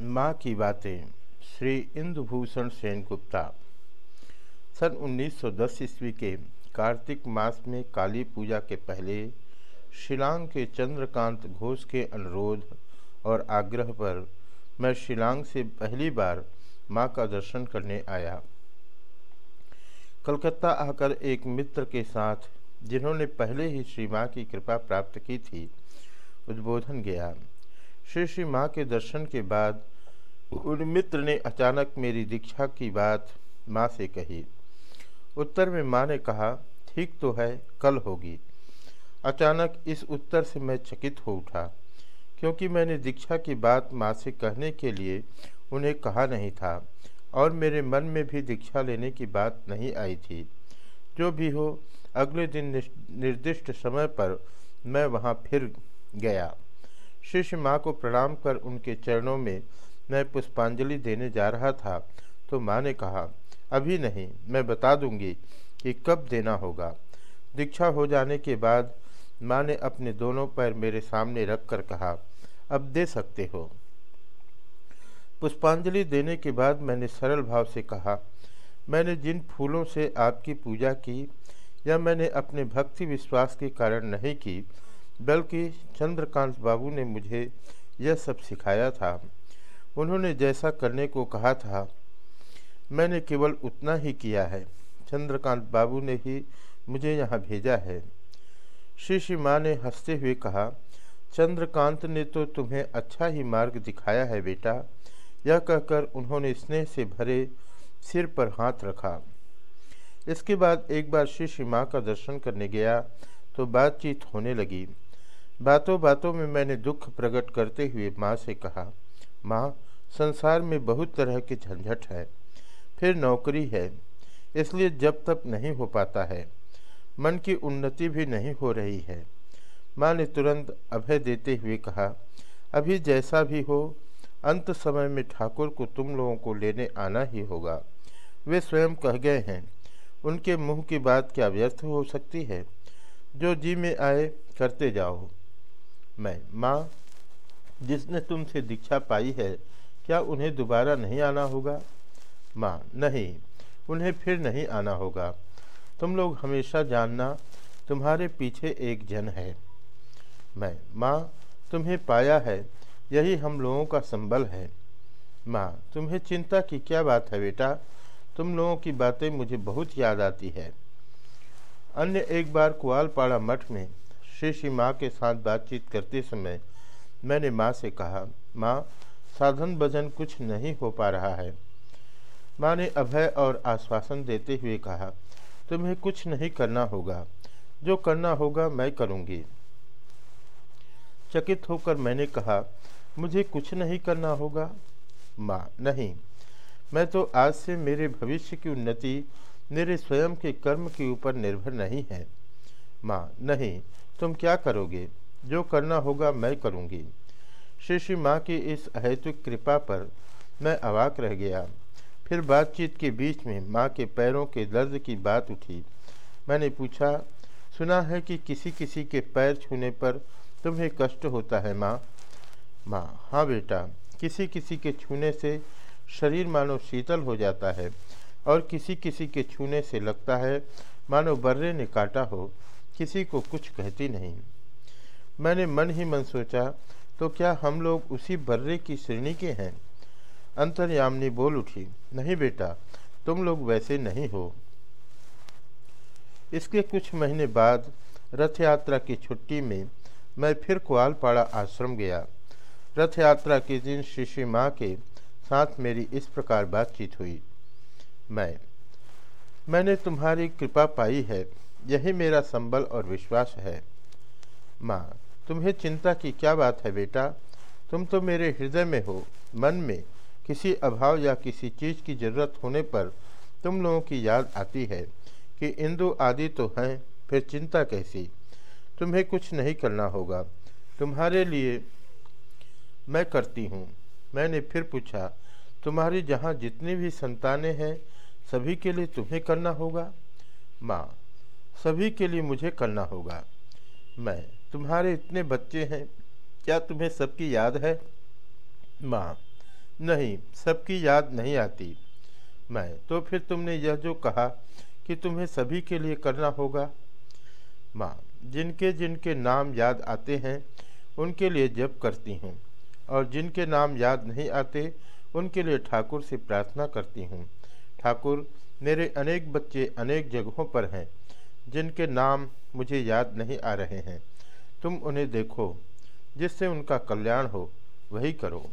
माँ की बातें, श्री इंदुभूषण सेन गुप्ता सन 1910 ईस्वी के कार्तिक मास में काली पूजा के पहले शिलांग के चंद्रकांत घोष के अनुरोध और आग्रह पर मैं शिलांग से पहली बार माँ का दर्शन करने आया। कलकत्ता आकर एक मित्र के साथ, जिन्होंने पहले ही श्री माँ की कृपा प्राप्त की थी, उद्बोधन गया। श्री श्री माँ के दर्शन के बाद उन मित्र ने अचानक मेरी दीक्षा की बात माँ से कही। उत्तर में माँ ने कहा, ठीक तो है, कल होगी। अचानक इस उत्तर से मैं चकित हो उठा, क्योंकि मैंने दीक्षा की बात माँ से कहने के लिए उन्हें कहा नहीं था और मेरे मन में भी दीक्षा लेने की बात नहीं आई थी। जो भी हो, अगले दिन निर्दिष्ट समय पर मैं वहाँ फिर गया। शिष्य माँ को प्रणाम कर उनके चरणों में मैं पुष्पांजलि देने जा रहा था तो माँ ने कहा, अभी नहीं, मैं बता दूँगी कि कब देना होगा। दीक्षा हो जाने के बाद माँ ने अपने दोनों पैर मेरे सामने रख कर कहा, अब दे सकते हो। पुष्पांजलि देने के बाद मैंने सरल भाव से कहा, मैंने जिन फूलों से आपकी पूजा की, या मैंने अपने भक्ति विश्वास के कारण नहीं की बल्कि चंद्रकांत बाबू ने मुझे यह सब सिखाया था। उन्होंने जैसा करने को कहा था, मैंने केवल उतना ही किया है। चंद्रकांत बाबू ने ही मुझे यहाँ भेजा है। श्री श्री माँ ने हँसते हुए कहा, चंद्रकांत ने तो तुम्हें अच्छा ही मार्ग दिखाया है बेटा। यह कहकर उन्होंने स्नेह से भरे सिर पर हाथ रखा। इसके बाद एक बार श्री श्री माँ का दर्शन करने गया तो बातचीत होने लगी। बातों बातों में मैंने दुख प्रकट करते हुए माँ से कहा, माँ, संसार में बहुत तरह के झंझट है। फिर नौकरी है, इसलिए जब तक नहीं हो पाता है, मन की उन्नति भी नहीं हो रही है। माँ ने तुरंत अभय देते हुए कहा, अभी जैसा भी हो, अंत समय में ठाकुर को तुम लोगों को लेने आना ही होगा। वे स्वयं कह गए हैं, उनके मुँह की बात क्या व्यर्थ हो सकती है? जो जी में आए, करते जाओ। मैं, माँ, जिसने तुमसे दीक्षा पाई है, क्या उन्हें दोबारा नहीं आना होगा? माँ, नहीं, उन्हें फिर नहीं आना होगा। तुम लोग हमेशा जानना, तुम्हारे पीछे एक जन है। मैं, माँ, तुम्हें पाया है, यही हम लोगों का संबल है। माँ, तुम्हें चिंता की क्या बात है बेटा? तुम लोगों की बातें मुझे बहुत याद आती है। अन्य एक बार कुआलपाड़ा मठ में श्री माँ के साथ बातचीत करते समय मैंने माँ से कहा, माँ, साधन भजन कुछ नहीं हो पा रहा है। माँ ने अभय और आश्वासन देते हुए कहा, तुम्हें कुछ नहीं करना होगा। जो करना होगा मैं करूँगी। चकित होकर मैंने कहा, मुझे कुछ नहीं करना होगा? माँ, नहीं। मैं तो आज से मेरे भविष्य की उन्नति, मेरे स्वयं के कर्म के ऊपर निर्भर नहीं है। माँ, नहीं। तुम क्या करोगे? जो करना होगा मैं करूँगी। श्री श्री माँ की इस अहेतुक कृपा पर मैं अवाक रह गया। फिर बातचीत के बीच में माँ के पैरों के दर्द की बात उठी। मैंने पूछा, सुना है कि किसी किसी के पैर छूने पर तुम्हें कष्ट होता है माँ? माँ हाँ बेटा किसी किसी के छूने से शरीर मानो शीतल हो जाता है और किसी किसी के छूने से लगता है मानो बर्रे ने काटा हो। किसी को कुछ कहती नहीं। मैंने मन ही मन सोचा तो क्या हम लोग उसी बर्रे की श्रेणी के हैं? अंतर्यामनी बोल उठी, नहीं बेटा, तुम लोग वैसे नहीं हो। इसके कुछ महीने बाद रथ यात्रा की छुट्टी में मैं फिर कुआलपाड़ा आश्रम गया। रथ यात्रा के दिन श्री माँ के साथ मेरी इस प्रकार बातचीत हुई। मैं, मैंने तुम्हारी कृपा पाई है यही मेरा संबल और विश्वास है। माँ, तुम्हें चिंता की क्या बात है बेटा? तुम तो मेरे हृदय में हो, मन में। किसी अभाव या किसी चीज़ की ज़रूरत होने पर तुम लोगों की याद आती है कि इंदु आदि तो हैं, फिर चिंता कैसी? तुम्हें कुछ नहीं करना होगा। तुम्हारे लिए मैं करती हूँ। मैंने फिर पूछा, तुम्हारी जहाँ जितनी भी संतानें हैं, सभी के लिए तुम्हें करना होगा? माँ सभी के लिए मुझे करना होगा। मैं, तुम्हारे इतने बच्चे हैं, क्या तुम्हें सबकी याद है? माँ, नहीं, सबकी याद नहीं आती। मैं तो फिर तुमने यह जो कहा कि तुम्हें सभी के लिए करना होगा? माँ, जिनके जिनके नाम याद आते हैं, उनके लिए जप करती हूँ। और जिनके नाम याद नहीं आते, उनके लिए ठाकुर से प्रार्थना करती हूँ। ठाकुर, मेरे अनेक बच्चे अनेक जगहों पर हैं। जिनके नाम मुझे याद नहीं आ रहे हैं। तुम उन्हें देखो, जिससे उनका कल्याण हो, वही करो।